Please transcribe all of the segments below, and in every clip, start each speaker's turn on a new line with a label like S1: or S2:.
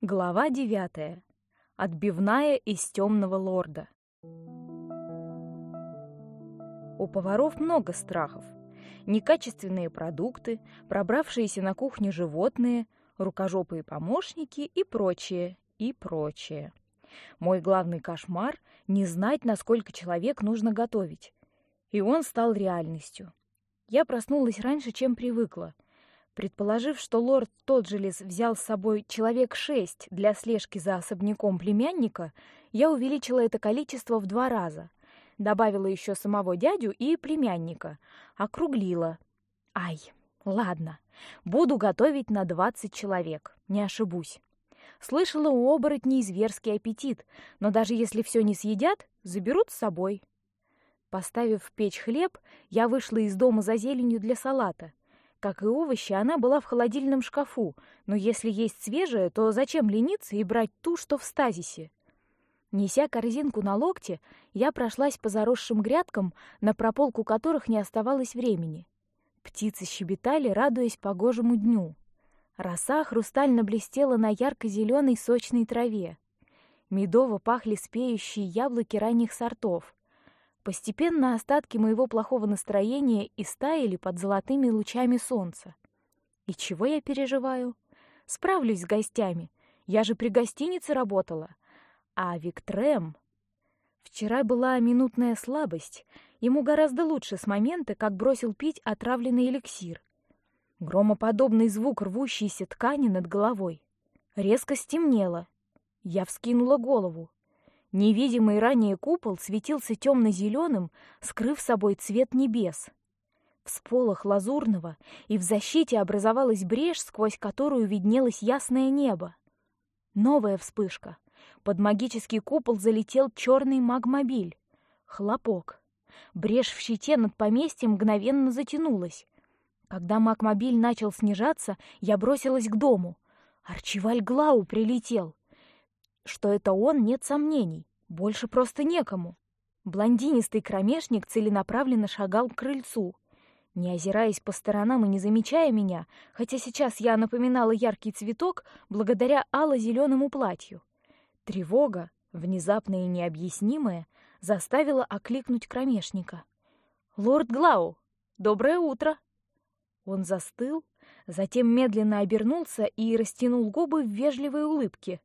S1: Глава девятая. Отбивная из темного лорда. У поваров много страхов. Некачественные продукты, пробравшиеся на кухню животные, рукожопые помощники и прочее, и прочее. Мой главный кошмар — не знать, насколько человек нужно готовить. И он стал реальностью. Я проснулась раньше, чем привыкла — Предположив, что лорд Тоджилис взял с собой человек шесть для слежки за особняком племянника, я увеличила это количество в два раза. Добавила еще самого дядю и племянника. Округлила. Ай, ладно. Буду готовить на двадцать человек. Не ошибусь. Слышала у оборотней зверский аппетит, но даже если все не съедят, заберут с собой. Поставив в печь хлеб, я вышла из дома за зеленью для салата. Как и овощи, она была в холодильном шкафу, но если есть свежее, то зачем лениться и брать ту, что в стазисе? Неся корзинку на локте, я прошлась по заросшим грядкам, на прополку которых не оставалось времени. Птицы щебетали, радуясь погожему дню. Роса хрустально блестела на ярко-зеленой сочной траве. Медово пахли спеющие яблоки ранних сортов. Постепенно остатки моего плохого настроения истаяли под золотыми лучами солнца. И чего я переживаю? Справлюсь с гостями. Я же при гостинице работала. А Виктрем... Вчера была минутная слабость. Ему гораздо лучше с момента, как бросил пить отравленный эликсир. Громоподобный звук рвущейся ткани над головой. Резко стемнело. Я вскинула голову. Невидимый ранее купол светился темно-зеленым, скрыв собой цвет небес. В сполох лазурного и в защите образовалась брешь, сквозь которую виднелось ясное небо. Новая вспышка. Под магический купол залетел черный магмобиль. Хлопок. Брешь в щите над поместьем мгновенно затянулась. Когда магмобиль начал снижаться, я бросилась к дому. Арчиваль Глау прилетел. Что это он, нет сомнений. Больше просто некому. Блондинистый кромешник целенаправленно шагал к крыльцу. Не озираясь по сторонам и не замечая меня, хотя сейчас я напоминала яркий цветок благодаря ало-зеленому платью. Тревога, внезапная и необъяснимая, заставила окликнуть кромешника. «Лорд Глау, доброе утро!» Он застыл, затем медленно обернулся и растянул губы в вежливой улыбке.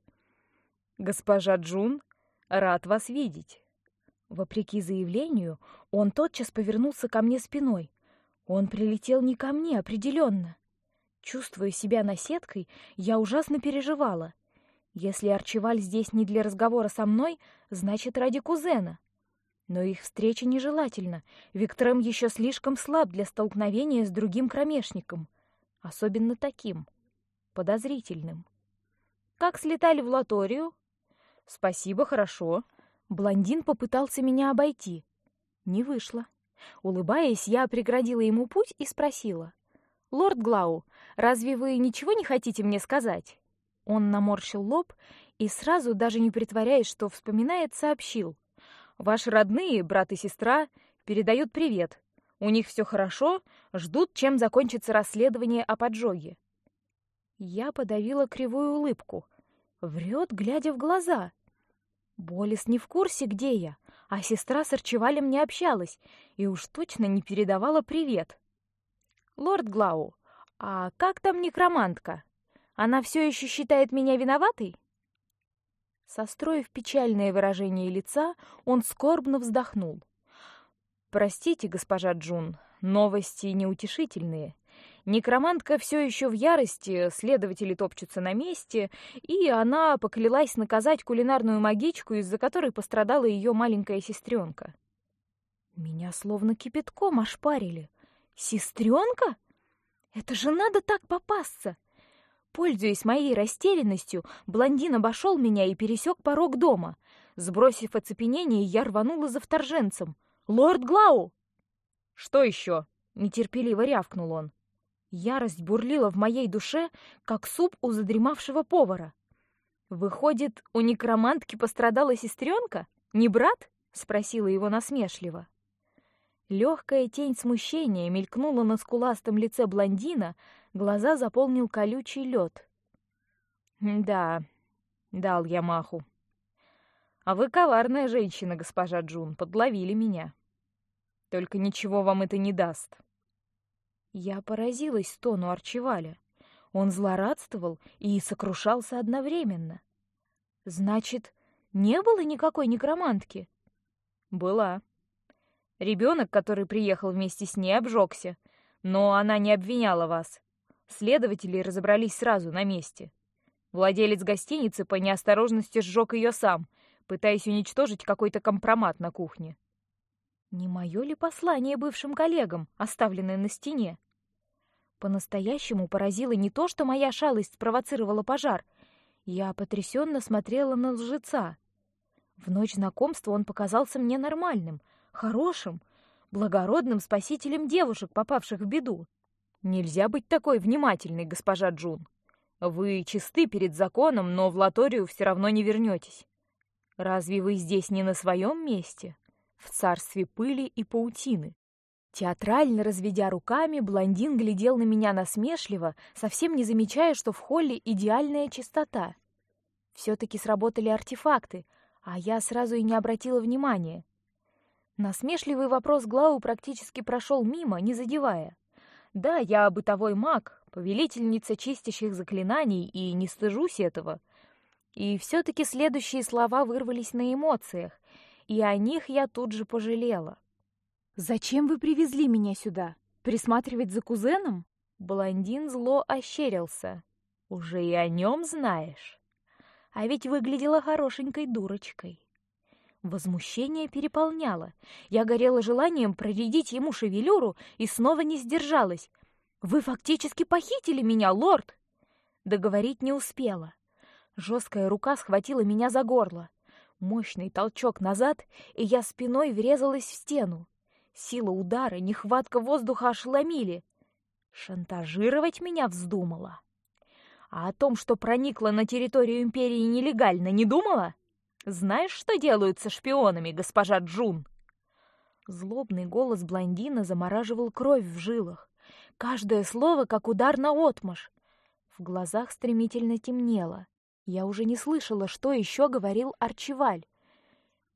S1: «Госпожа Джун, рад вас видеть». Вопреки заявлению, он тотчас повернулся ко мне спиной. Он прилетел не ко мне, определенно. Чувствуя себя наседкой, я ужасно переживала. Если Арчиваль здесь не для разговора со мной, значит ради кузена. Но их встреча нежелательна. Виктором еще слишком слаб для столкновения с другим кромешником, особенно таким подозрительным. Как слетали в Латорию? Спасибо, хорошо. Блондин попытался меня обойти. Не вышло. Улыбаясь, я преградила ему путь и спросила: "Лорд Глау, разве вы ничего не хотите мне сказать?" Он наморщил лоб и сразу, даже не притворяясь, что вспоминает, сообщил: "Ваши родные, брат и сестра, передают привет. У них все хорошо, ждут, чем закончится расследование о поджоге." Я подавила кривую улыбку. Врет, глядя в глаза. Болис не в курсе, где я, а сестра с Арчевалем не общалась и уж точно не передавала привет. Лорд Глау, а как там некромантка? Она все еще считает меня виноватой? Состроив печальное выражение лица, он скорбно вздохнул. Простите, госпожа Джун, новости неутешительные. Некромантка все еще в ярости, следователи топчутся на месте, и она поклялась наказать кулинарную магичку, из-за которой пострадала ее маленькая сестренка. Меня словно кипятком ошпарили. Сестренка? Это же надо так попасться! Пользуясь моей растерянностью, блондин обошел меня и пересек порог дома. Сбросив оцепенение, я рванула за вторженцем. «Лорд Глау!» «Что еще?» — нетерпеливо рявкнул он. Ярость бурлила в моей душе, как суп у задремавшего повара. Выходит, у некромантки пострадала сестренка, не брат? спросила его насмешливо. Легкая тень смущения мелькнула на скуластом лице блондина, глаза заполнил колючий лед. Да, Дал я маху. А вы коварная женщина, госпожа Джун, подловили меня. Только ничего вам это не даст. Я поразилась тону Арчиваля. Он злорадствовал и сокрушался одновременно. Значит, не было никакой некромантки? Была. Ребенок, который приехал вместе с ней, обжегся, но она не обвиняла вас. Следователи разобрались сразу на месте. Владелец гостиницы по неосторожности сжег ее сам, пытаясь уничтожить какой-то компромат на кухне. Не мое ли послание бывшим коллегам, оставленное на стене? По-настоящему поразило не то, что моя шалость спровоцировала пожар. Я потрясенно смотрела на лжеца. В ночь знакомства он показался мне нормальным, хорошим, благородным спасителем девушек, попавших в беду. Нельзя быть такой внимательной, госпожа Джун. Вы чисты перед законом, но в Латорию все равно не вернетесь. Разве вы здесь не на своем месте? В царстве пыли и паутины. Театрально разведя руками, блондин глядел на меня насмешливо, совсем не замечая, что в холле идеальная чистота. Все-таки сработали артефакты, а я сразу и не обратила внимания. Насмешливый вопрос Глау практически прошел мимо, не задевая. Да, я бытовой маг, повелительница чистящих заклинаний, и не стыжусь этого. И все-таки следующие слова вырвались на эмоциях, и о них я тут же пожалела. Зачем вы привезли меня сюда? Присматривать за кузеном? Блондин зло ощерился. Уже и о нем знаешь. А ведь выглядела хорошенькой дурочкой. Возмущение переполняло. Я горела желанием проредить ему шевелюру и снова не сдержалась. Вы фактически похитили меня, лорд. Договорить не успела. Жесткая рука схватила меня за горло. Мощный толчок назад, и я спиной врезалась в стену. Сила удара, нехватка воздуха ошеломили. Шантажировать меня вздумала. А о том, что проникла на территорию империи нелегально, не думала? Знаешь, что делают со шпионами, госпожа Джун? Злобный голос блондина замораживал кровь в жилах. Каждое слово как удар на отмаш. В глазах стремительно темнело. Я уже не слышала, что еще говорил Арчиваль.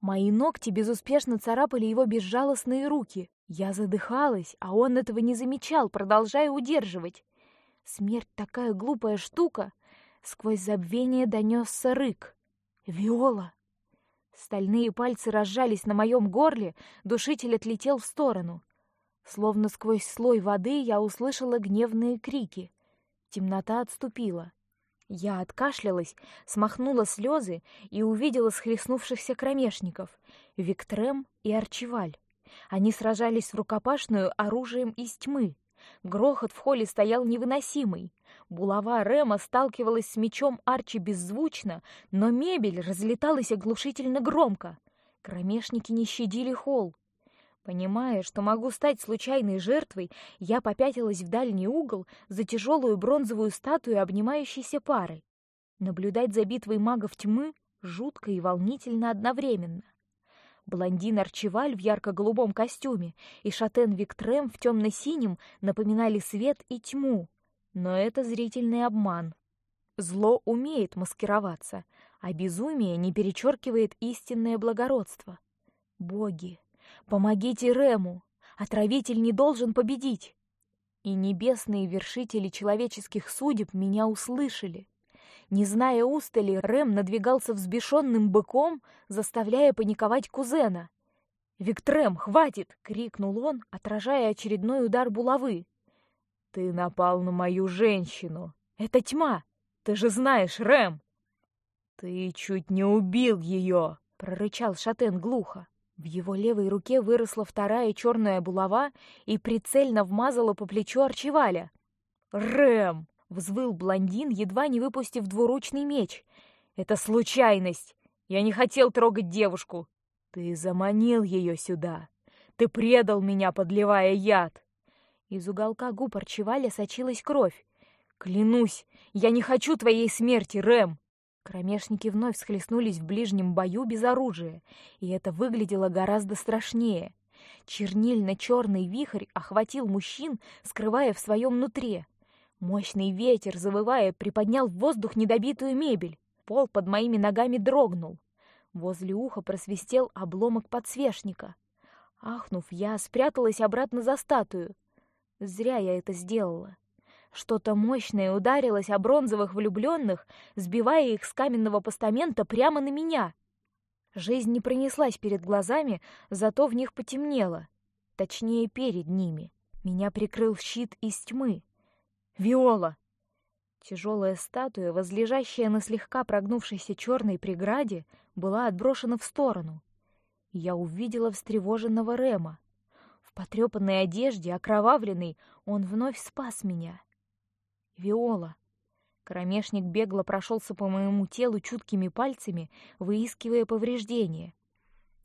S1: Мои ногти безуспешно царапали его безжалостные руки. Я задыхалась, а он этого не замечал, продолжая удерживать. Смерть такая глупая штука. Сквозь забвение донесся рык. Виола. Стальные пальцы разжались на моем горле, душитель отлетел в сторону. Словно сквозь слой воды я услышала гневные крики. Темнота отступила. Я откашлялась, смахнула слезы и увидела схлестнувшихся кромешников — Виктрем и Арчиваль. Они сражались в рукопашную оружием из тьмы. Грохот в холле стоял невыносимый. Булава Рема сталкивалась с мечом Арчи беззвучно, но мебель разлеталась оглушительно громко. Кромешники не щадили холл. Понимая, что могу стать случайной жертвой, я попятилась в дальний угол за тяжелую бронзовую статую обнимающейся пары. Наблюдать за битвой магов тьмы жутко и волнительно одновременно. Блондин Арчиваль в ярко-голубом костюме и шатен Виктрем в темно-синем напоминали свет и тьму, но это зрительный обман. Зло умеет маскироваться, а безумие не перечеркивает истинное благородство. Боги, Помогите Рему! Отравитель не должен победить!» И небесные вершители человеческих судеб меня услышали. Не зная устали, Рэм надвигался взбешенным быком, заставляя паниковать кузена. «Виктрем, хватит!» — крикнул он, отражая очередной удар булавы. «Ты напал на мою женщину! Это тьма! Ты же знаешь, Рэм!» «Ты чуть не убил ее!» — прорычал Шатен глухо. В его левой руке выросла вторая черная булава и прицельно вмазала по плечу Арчиваля. «Рэм!» — взвыл блондин, едва не выпустив двуручный меч. «Это случайность! Я не хотел трогать девушку! Ты заманил ее сюда! Ты предал меня, подливая яд!» Из уголка губ Арчиваля сочилась кровь. «Клянусь, я не хочу твоей смерти, Рэм!» Кромешники вновь схлестнулись в ближнем бою без оружия, и это выглядело гораздо страшнее. Чернильно-черный вихрь охватил мужчин, скрывая в своем нутре. Мощный ветер, завывая, приподнял в воздух недобитую мебель. Пол под моими ногами дрогнул. Возле уха просвистел обломок подсвечника. Ахнув, я спряталась обратно за статую. Зря я это сделала. Что-то мощное ударилось о бронзовых влюбленных, сбивая их с каменного постамента прямо на меня. Жизнь не пронеслась перед глазами, зато в них потемнело. Точнее, перед ними. Меня прикрыл щит из тьмы. Виола! Тяжелая статуя, возлежащая на слегка прогнувшейся черной преграде, была отброшена в сторону. Я увидела встревоженного Рема. В потрепанной одежде, окровавленный, он вновь спас меня. Виола. Кромешник бегло прошелся по моему телу чуткими пальцами, выискивая повреждения.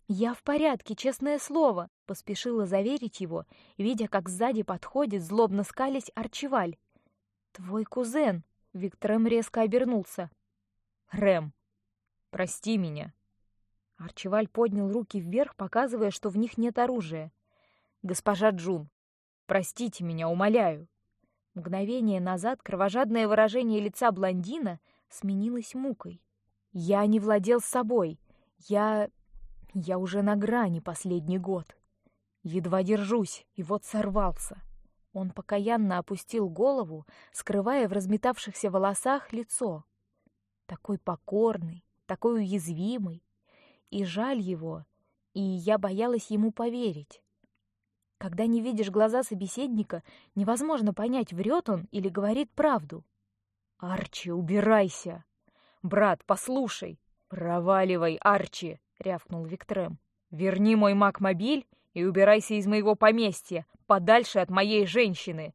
S1: Я в порядке, честное слово, поспешила заверить его, видя, как сзади подходит злобно скалясь Арчиваль. Твой кузен. Викторем резко обернулся. Рэм, прости меня. Арчиваль поднял руки вверх, показывая, что в них нет оружия. Госпожа Джун, простите меня, умоляю. Мгновение назад кровожадное выражение лица блондина сменилось мукой. Я не владел собой. Я я уже на грани последний год. Едва держусь, и вот сорвался. Он покаянно опустил голову, скрывая в разметавшихся волосах лицо. Такой покорный, такой уязвимый, и жаль его, и я боялась ему поверить. Когда не видишь глаза собеседника, невозможно понять, врет он или говорит правду. Арчи, убирайся, брат, послушай, проваливай, Арчи, рявкнул Виктрем. Верни мой макмобиль и убирайся из моего поместья, подальше от моей женщины.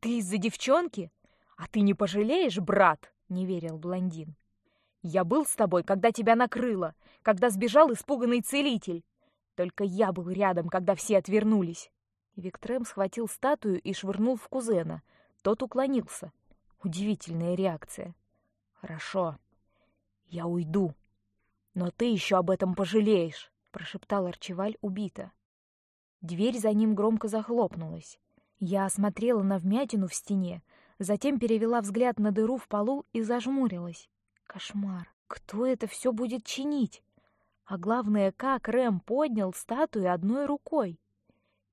S1: Ты из-за девчонки? А ты не пожалеешь, брат? Не верил блондин. Я был с тобой, когда тебя накрыло, когда сбежал испуганный целитель. Только я был рядом, когда все отвернулись. Виктрем схватил статую и швырнул в кузена. Тот уклонился. Удивительная реакция. Хорошо, я уйду, но ты еще об этом пожалеешь, прошептал Арчеваль убито. Дверь за ним громко захлопнулась. Я осмотрела на вмятину в стене, затем перевела взгляд на дыру в полу и зажмурилась. Кошмар! Кто это все будет чинить? А главное, как Рэм поднял статую одной рукой?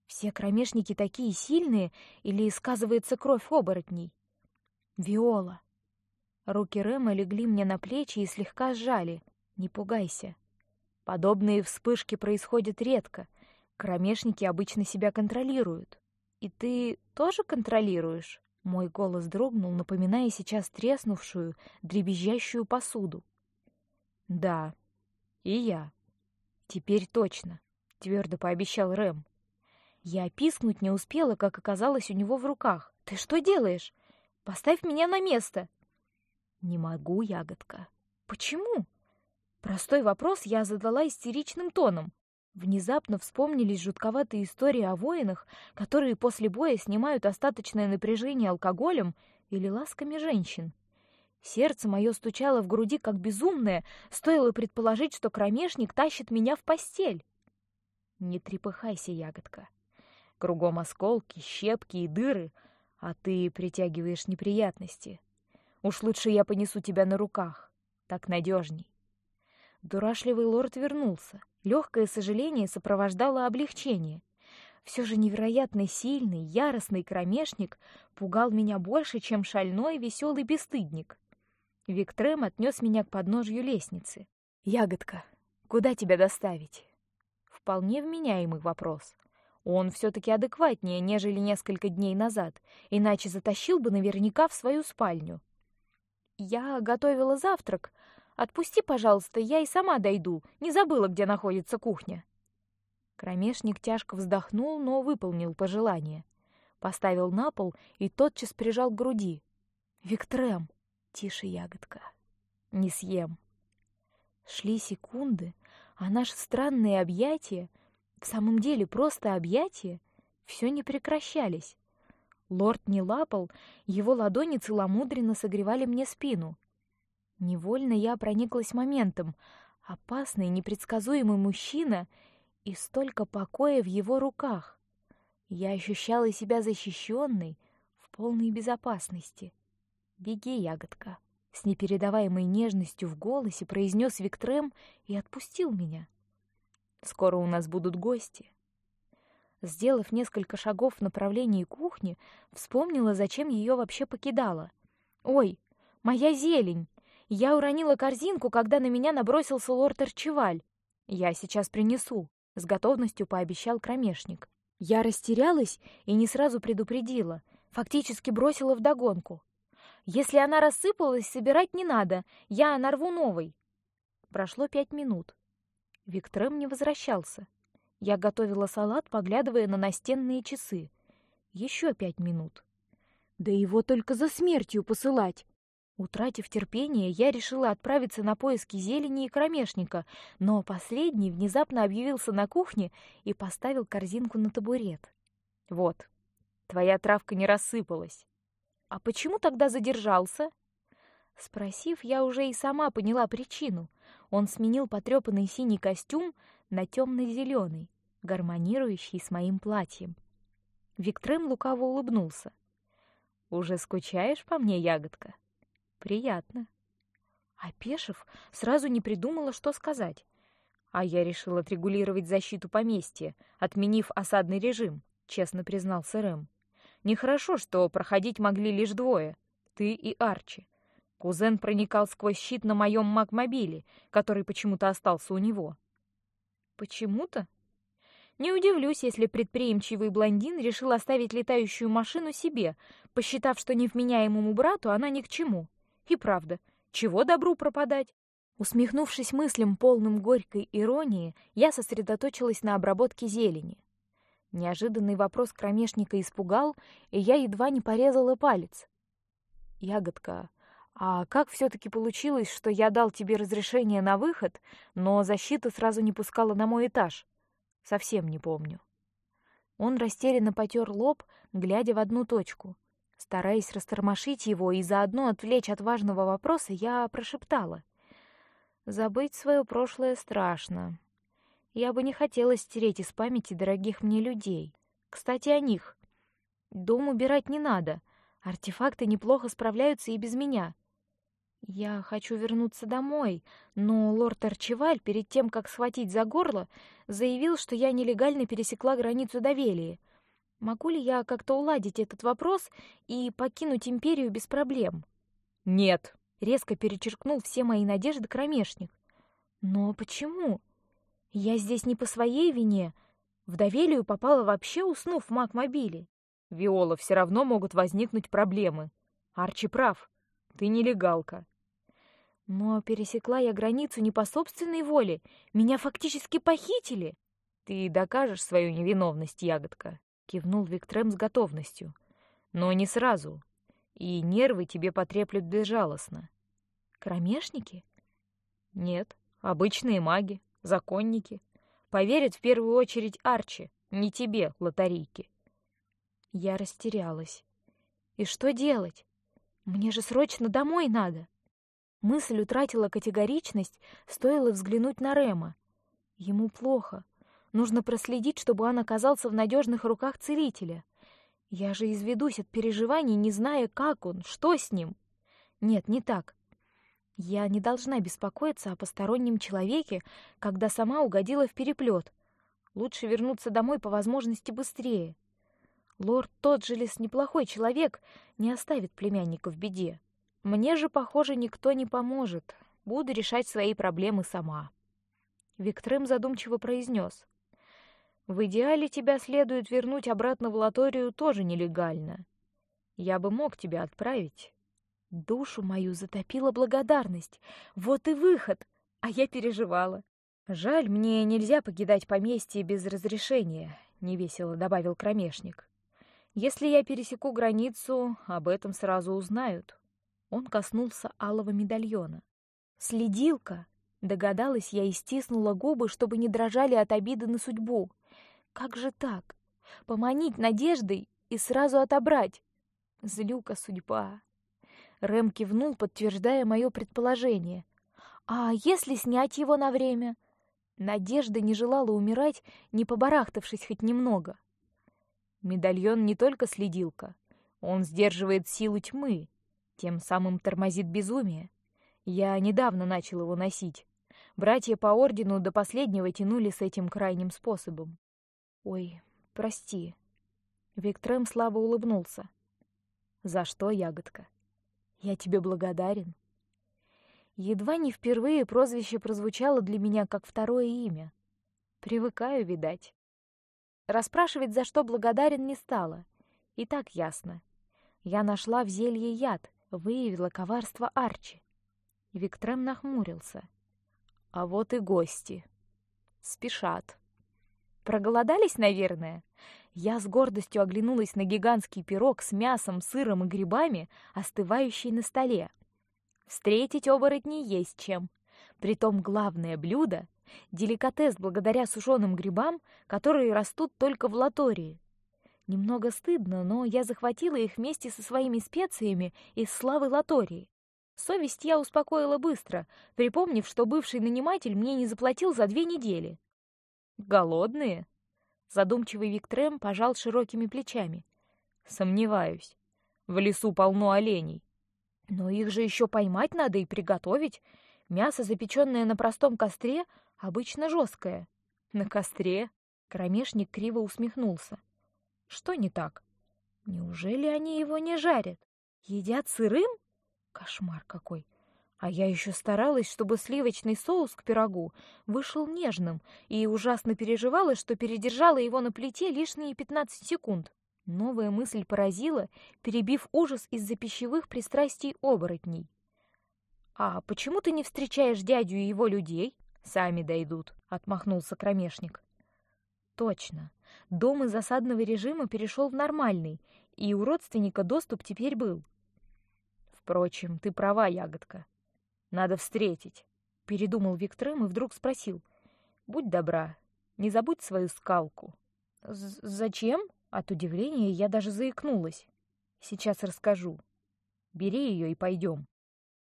S1: Все кромешники такие сильные, или сказывается кровь оборотней? Виола. Руки Рэма легли мне на плечи и слегка сжали. Не пугайся. Подобные вспышки происходят редко. Кромешники обычно себя контролируют. И ты тоже контролируешь? Мой голос дрогнул, напоминая сейчас треснувшую, дребезжащую посуду. Да, и я. Теперь точно, твердо пообещал Рэм. Я пискнуть не успела, как оказалось у него в руках. Ты что делаешь? Поставь меня на место. Не могу, ягодка. Почему? Простой вопрос я задала истеричным тоном. Внезапно вспомнились жутковатые истории о воинах, которые после боя снимают остаточное напряжение алкоголем или ласками женщин. Сердце мое стучало в груди как безумное, стоило предположить, что кромешник тащит меня в постель. Не трепыхайся, ягодка. Кругом осколки, щепки и дыры, а ты притягиваешь неприятности. Уж лучше я понесу тебя на руках, так надежней. Дурашливый лорд вернулся. Легкое сожаление сопровождало облегчение. Все же невероятно сильный, яростный кромешник пугал меня больше, чем шальной веселый бесстыдник. Виктрем отнес меня к подножью лестницы. Ягодка, куда тебя доставить? Вполне вменяемый вопрос. Он все-таки адекватнее, нежели несколько дней назад, иначе затащил бы наверняка в свою спальню. Я готовила завтрак. Отпусти, пожалуйста, я и сама дойду. Не забыла, где находится кухня. Кромешник тяжко вздохнул, но выполнил пожелание. Поставил на пол и тотчас прижал к груди. Виктрем, тише, ягодка, не съем. Шли секунды, а наши странные объятия в самом деле просто объятия все не прекращались. Лорд не лапал, его ладони целомудренно согревали мне спину. Невольно я прониклась моментом. Опасный, непредсказуемый мужчина и столько покоя в его руках. Я ощущала себя защищенной, в полной безопасности. Беги, ягодка, С непередаваемой нежностью в голосе произнес Виктрем и отпустил меня. Скоро у нас будут гости. Сделав несколько шагов в направлении кухни, вспомнила, зачем ее вообще покидала. Ой, моя зелень! Я уронила корзинку, когда на меня набросился лорд Арчеваль. Я сейчас принесу. С готовностью пообещал кромешник. Я растерялась и не сразу предупредила, фактически бросила в догонку. Если она рассыпалась, собирать не надо, я нарву новый. Прошло пять минут. Виктрем не возвращался. Я готовила салат, поглядывая на настенные часы. Еще пять минут. Да его только за смертью посылать. Утратив терпение, я решила отправиться на поиски зелени и кромешника, но последний внезапно объявился на кухне и поставил корзинку на табурет. Вот, твоя травка не рассыпалась. А почему тогда задержался? Спросив, я уже и сама поняла причину. Он сменил потрепанный синий костюм на темно-зеленый, гармонирующий с моим платьем. Виктрем лукаво улыбнулся. Уже скучаешь по мне, ягодка? Приятно. Опешив, сразу не придумала, что сказать. А я решила отрегулировать защиту поместья, отменив осадный режим, честно признался Рэм. Нехорошо, что проходить могли лишь двое, ты и Арчи. Кузен проникал сквозь щит на моем магмобиле, который почему-то остался у него. Почему-то? Не удивлюсь, если предприимчивый блондин решил оставить летающую машину себе, посчитав, что невменяемому брату она ни к чему. И правда, чего добру пропадать? Усмехнувшись мыслям полным горькой иронии, я сосредоточилась на обработке зелени. Неожиданный вопрос кромешника испугал, и я едва не порезала палец. Ягодка, а как все-таки получилось, что я дал тебе разрешение на выход, но защита сразу не пускала на мой этаж? Совсем не помню. Он растерянно потер лоб, глядя в одну точку. Стараясь растормошить его и заодно отвлечь от важного вопроса, я прошептала: "Забыть свое прошлое страшно. Я бы не хотела стереть из памяти дорогих мне людей. Кстати, о них. Дом убирать не надо. Артефакты неплохо справляются и без меня. Я хочу вернуться домой, но лорд Арчеваль перед тем, как схватить за горло, заявил, что я нелегально пересекла границу Довелии. Могу ли я как-то уладить этот вопрос и покинуть империю без проблем?
S2: Нет,
S1: резко перечеркнул все мои надежды кромешник. Но почему? Я здесь не по своей вине. В Довелию попала вообще, уснув в Макмобиле.
S2: Виола, все равно могут возникнуть проблемы. Арчи прав. Ты нелегалка.
S1: Но пересекла я границу не по собственной воле. Меня фактически похитили.
S2: Ты докажешь свою невиновность, ягодка кивнул Виктрем с готовностью. Но не сразу. И нервы тебе потреплют безжалостно.
S1: Кромешники?
S2: Нет, обычные маги, законники. Поверят в первую очередь Арчи, не тебе, лотарийки.
S1: Я растерялась. И что делать? Мне же срочно домой надо. Мысль утратила категоричность, стоило взглянуть на Рема. Ему плохо. Нужно проследить, чтобы он оказался в надежных руках целителя. Я же изведусь от переживаний, не зная, как он, что с ним. Нет, не так. Я не должна беспокоиться о постороннем человеке, когда сама угодила в переплет. Лучше вернуться домой по возможности быстрее. Лорд тот же лес неплохой человек, не оставит племянника в беде. Мне же, похоже, никто не поможет. Буду решать свои проблемы сама. Виктрем задумчиво произнес: в идеале тебя следует вернуть обратно в латорию тоже нелегально. Я бы мог тебя отправить. Душу мою затопила благодарность. Вот и выход, а я переживала. Жаль, мне нельзя покидать поместье без разрешения, невесело добавил кромешник. Если я пересеку границу, об этом сразу узнают. Он коснулся алого медальона. Следилка, догадалась я и стиснула губы, чтобы не дрожали от обиды на судьбу. Как же так? Поманить надеждой и сразу отобрать? Злюка судьба. Рэм кивнул, подтверждая мое предположение. А если снять его на время? Надежда не желала умирать, не побарахтавшись хоть немного. Медальон не только следилка, он сдерживает силу тьмы. тем самым тормозит безумие. Я недавно начал его носить. Братья по ордену до последнего тянули с этим крайним способом. Ой, прости. Виктрем слабо улыбнулся. За что, ягодка? Я тебе благодарен. Едва не впервые прозвище прозвучало для меня как второе имя. Привыкаю, видать. Расспрашивать, за что благодарен, не стала. И так ясно. Я нашла в зелье яд, выявила коварство Арчи. Виктрем нахмурился. А вот и гости. Спешат. Проголодались, наверное. Я с гордостью оглянулась на гигантский пирог с мясом, сыром и грибами, остывающий на столе. Встретить оборотней есть чем. Притом главное блюдо — деликатес благодаря сушеным грибам, которые растут только в Латории. Немного стыдно, но я захватила их вместе со своими специями из славы Латории. Совесть я успокоила быстро, припомнив, что бывший наниматель мне не заплатил за две недели. Голодные? Задумчивый Виктрем пожал широкими плечами. Сомневаюсь. В лесу полно оленей. Но их же еще поймать надо и приготовить. Мясо, запеченное на простом костре, обычно жесткое. На костре? Кромешник криво усмехнулся. Что не так? Неужели они его не жарят? Едят сырым? Кошмар какой! А я еще старалась, чтобы сливочный соус к пирогу вышел нежным, и ужасно переживала, что передержала его на плите лишние пятнадцать секунд. Новая мысль поразила, перебив ужас из-за пищевых пристрастий оборотней. А почему ты не встречаешь дядю и его людей? Сами дойдут, отмахнулся кромешник. Точно. Дом из засадного режима перешел в нормальный, и у родственника доступ теперь был. Впрочем, ты права, ягодка. Надо встретить. Передумал Виктрем и вдруг спросил: "Будь добра, не забудь свою скалку". Зачем? От удивления я даже заикнулась. Сейчас расскажу. Бери ее и пойдем.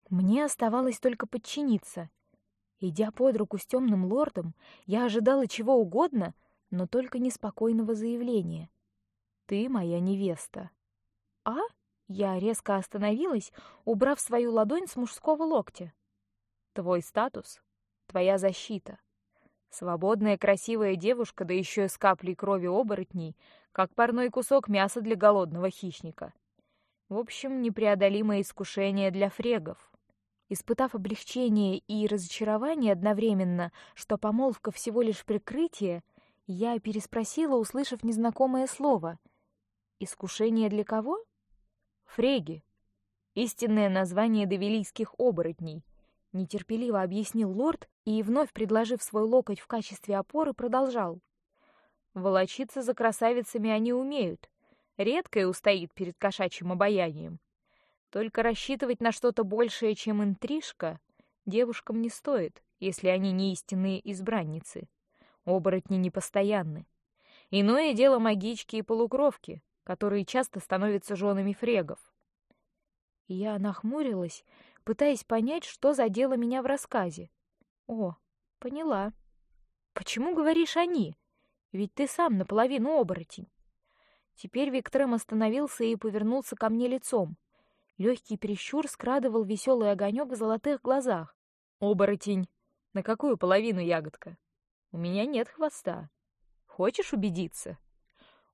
S1: Мне оставалось только подчиниться. Идя под руку с темным лордом, я ожидала чего угодно, но только неспокойного заявления. Ты моя невеста. А? Я резко остановилась, убрав свою ладонь с мужского локтя. Твой статус, твоя защита. Свободная красивая девушка, да еще и с каплей крови оборотней, как парной кусок мяса для голодного хищника. В общем, непреодолимое искушение для фрегов. Испытав облегчение и разочарование одновременно, что помолвка всего лишь прикрытие, я переспросила, услышав незнакомое слово. Искушение для кого? Фреги. Истинное название давилийских оборотней. Нетерпеливо объяснил лорд и, вновь предложив свой локоть в качестве опоры, продолжал. Волочиться за красавицами они умеют. Редкое устоит перед кошачьим обаянием. Только рассчитывать на что-то большее, чем интрижка, девушкам не стоит, если они не истинные избранницы. Оборотни непостоянны. Иное дело магички и полукровки, которые часто становятся женами фрегов. Я нахмурилась, пытаясь понять, что задело меня в рассказе. О, поняла. Почему говоришь они? Ведь ты сам наполовину оборотень. Теперь Виктрем остановился и повернулся ко мне лицом. Легкий прищур скрадывал веселый огонек в золотых глазах. Оборотень. На какую половину ягодка? У меня нет хвоста. Хочешь убедиться?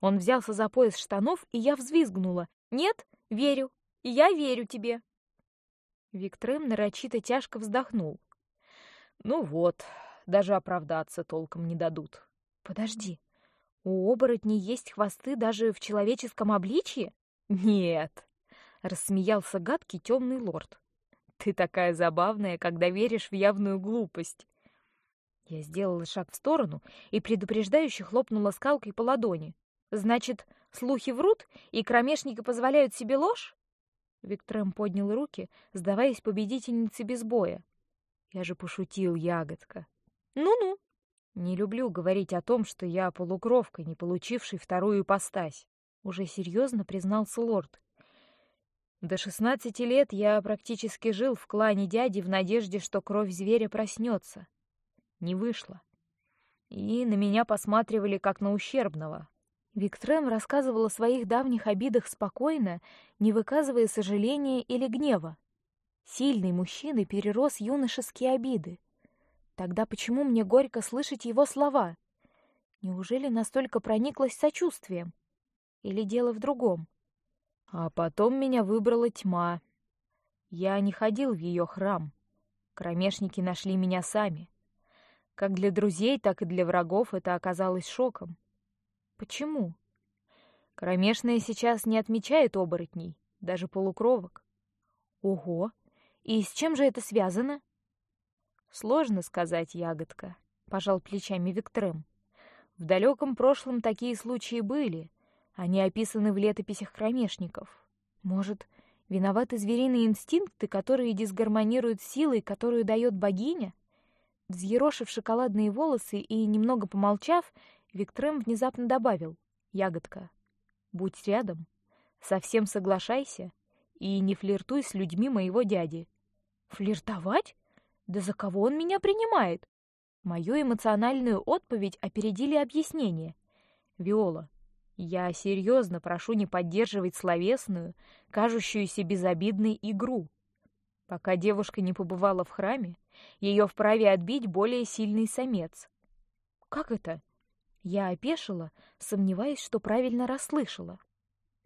S1: Он взялся за пояс штанов, и я взвизгнула. «Нет, верю. Я верю тебе». Виктрем нарочито тяжко вздохнул. «Ну вот, даже оправдаться толком не дадут». «Подожди, у оборотней есть хвосты даже в человеческом обличье?» «Нет», — рассмеялся гадкий темный лорд. «Ты такая забавная, когда веришь в явную глупость». Я сделала шаг в сторону и предупреждающе хлопнула скалкой по ладони. Значит, слухи врут, и кромешники позволяют себе ложь? Виктрем поднял руки, сдаваясь победительнице без боя. Я же пошутил, ягодка. Ну-ну. Не люблю говорить о том, что я полукровка, не получивший вторую ипостась. Уже серьезно признался лорд. До шестнадцати лет я практически жил в клане дяди в надежде, что кровь зверя проснется. Не вышло. И на меня посматривали как на ущербного, Виктрем рассказывал о своих давних обидах спокойно, не выказывая сожаления или гнева. Сильный мужчина перерос юношеские обиды. Тогда почему мне горько слышать его слова? Неужели настолько прониклась сочувствием? Или дело в другом?
S2: А потом меня выбрала тьма. Я не ходил в ее храм. Кромешники нашли меня сами. Как для друзей, так и для врагов это оказалось шоком.
S1: Почему?
S2: Кромешные сейчас не отмечают оборотней, даже полукровок.
S1: Ого! И с чем же это связано?
S2: Сложно сказать, ягодка. Пожал плечами Виктрем. В далеком прошлом такие случаи были. Они описаны в летописях кромешников.
S1: Может, виноваты звериные инстинкты, которые дисгармонируют силой, которую дает богиня? Взъерошив шоколадные волосы и немного помолчав, Виктрем внезапно добавил: "Ягодка, будь рядом, совсем соглашайся и не флиртуй с людьми моего дяди". Флиртовать? Да за кого он меня принимает? Мою эмоциональную отповедь опередили объяснения.
S2: Виола, я серьезно прошу не поддерживать словесную, кажущуюся безобидной игру. Пока девушка не побывала в храме, ее вправе отбить более сильный самец.
S1: Как это? Я опешила, сомневаясь, что правильно расслышала.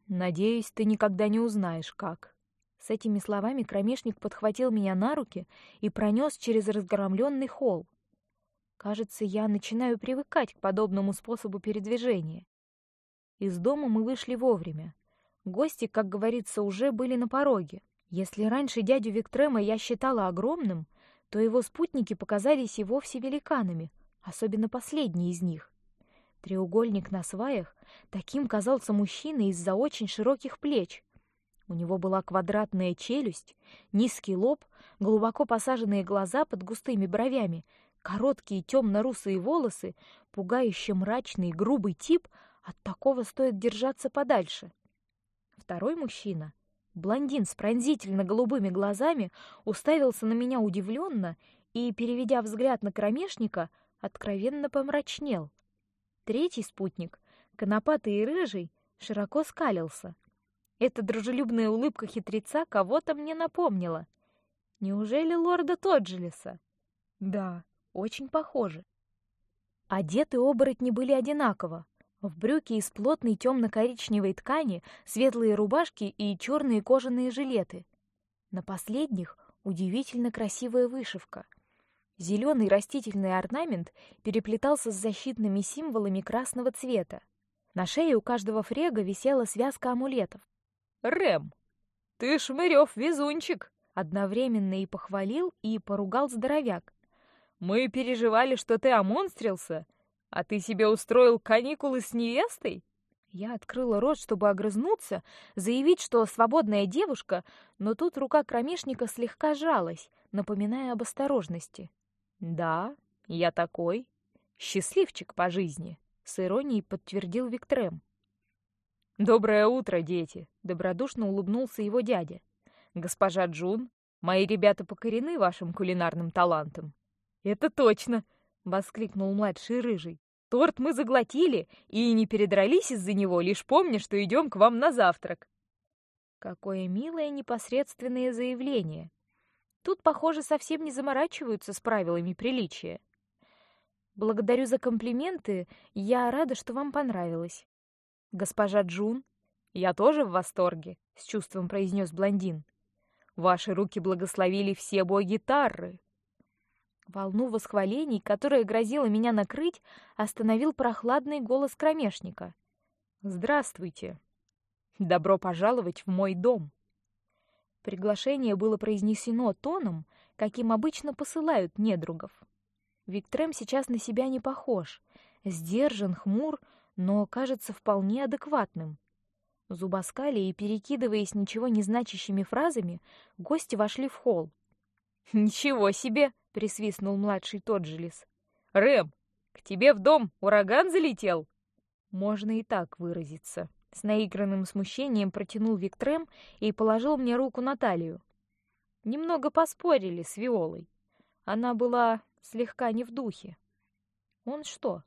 S2: Надеюсь, ты никогда не узнаешь, как.
S1: С этими словами кромешник подхватил меня на руки и пронес через разгромленный холл. Кажется, я начинаю привыкать к подобному способу передвижения. Из дома мы вышли вовремя. Гости, как говорится, уже были на пороге. Если раньше дядю Виктрема я считала огромным, то его спутники показались и вовсе великанами, особенно последний из них. Треугольник на сваях таким казался мужчина из-за очень широких плеч. У него была квадратная челюсть, низкий лоб, глубоко посаженные глаза под густыми бровями, короткие темно-русые волосы, пугающе мрачный грубый тип. От такого стоит держаться подальше. Второй мужчина, блондин с пронзительно голубыми глазами, уставился на меня удивленно и, переведя взгляд на кромешника, откровенно помрачнел. Третий спутник, конопатый и рыжий, широко скалился. Эта дружелюбная улыбка хитреца кого-то мне напомнила. Неужели лорда Тоджелиса? Да, очень похоже. Одеты оборотни были одинаково. В брюки из плотной темно-коричневой ткани, светлые рубашки и черные кожаные жилеты. На последних удивительно красивая вышивка — Зеленый растительный орнамент переплетался с защитными символами красного цвета. На шее у каждого фрега висела связка амулетов.
S2: Рэм, ты шмырев везунчик!
S1: Одновременно и похвалил, и поругал здоровяк.
S2: Мы переживали, что ты омонстрился, а ты себе устроил каникулы с невестой?
S1: Я открыла рот, чтобы огрызнуться, заявить, что свободная девушка, но тут рука кромешника слегка жалась, напоминая об осторожности.
S2: Да, я такой. Счастливчик по жизни, с иронией подтвердил Виктрем. Доброе утро, дети, добродушно улыбнулся его дядя. Госпожа Джун, мои ребята покорены вашим кулинарным талантом.
S1: Это точно, воскликнул младший рыжий. Торт мы заглотили и не передрались из-за него, лишь помня, что идем к вам на завтрак. Какое милое непосредственное заявление. Тут, похоже, совсем не заморачиваются с правилами приличия. Благодарю за комплименты. Я рада, что вам понравилось. Госпожа Джун,
S2: я тоже в восторге, с чувством произнес блондин. Ваши руки благословили все боги Тарры.
S1: Волну восхвалений, которая грозила меня накрыть, остановил прохладный голос кромешника.
S2: Здравствуйте. Добро пожаловать в мой дом.
S1: Приглашение было произнесено тоном, каким обычно посылают недругов. Виктрем сейчас на себя не похож, сдержан, хмур, но кажется вполне адекватным. Зубоскали и перекидываясь ничего не значащими фразами, гости вошли в холл.
S2: Ничего себе! присвистнул младший Тоджилис. Рэм, к тебе в дом ураган залетел.
S1: Можно и так выразиться. С наигранным смущением протянул Виктрем и положил мне руку на талию. Немного поспорили с Виолой. Она была слегка не в духе. Он что,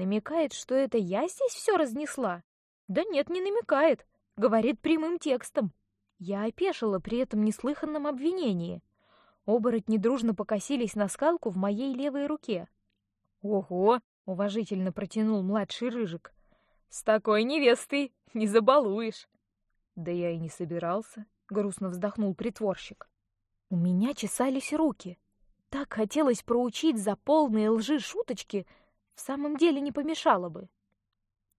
S1: Намекает, что это я здесь все разнесла? Да нет, не намекает. Говорит прямым текстом. Я опешила при этом неслыханном обвинении. Оборотни дружно покосились на скалку в моей левой руке.
S2: «Ого!» — уважительно протянул младший рыжик. «С такой невестой не забалуешь!»
S1: «Да я и не собирался», — грустно вздохнул притворщик. У меня чесались руки. Так хотелось проучить за полные лжи шуточки, в самом деле не помешало бы.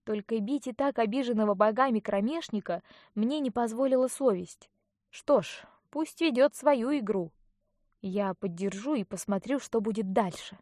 S1: Только бить и так обиженного богами кромешника мне не позволила совесть. Что ж, пусть ведет свою игру. Я поддержу и посмотрю, что будет дальше.